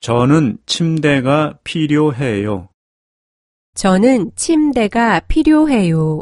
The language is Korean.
저는 침대가 필요해요. 저는 침대가 필요해요.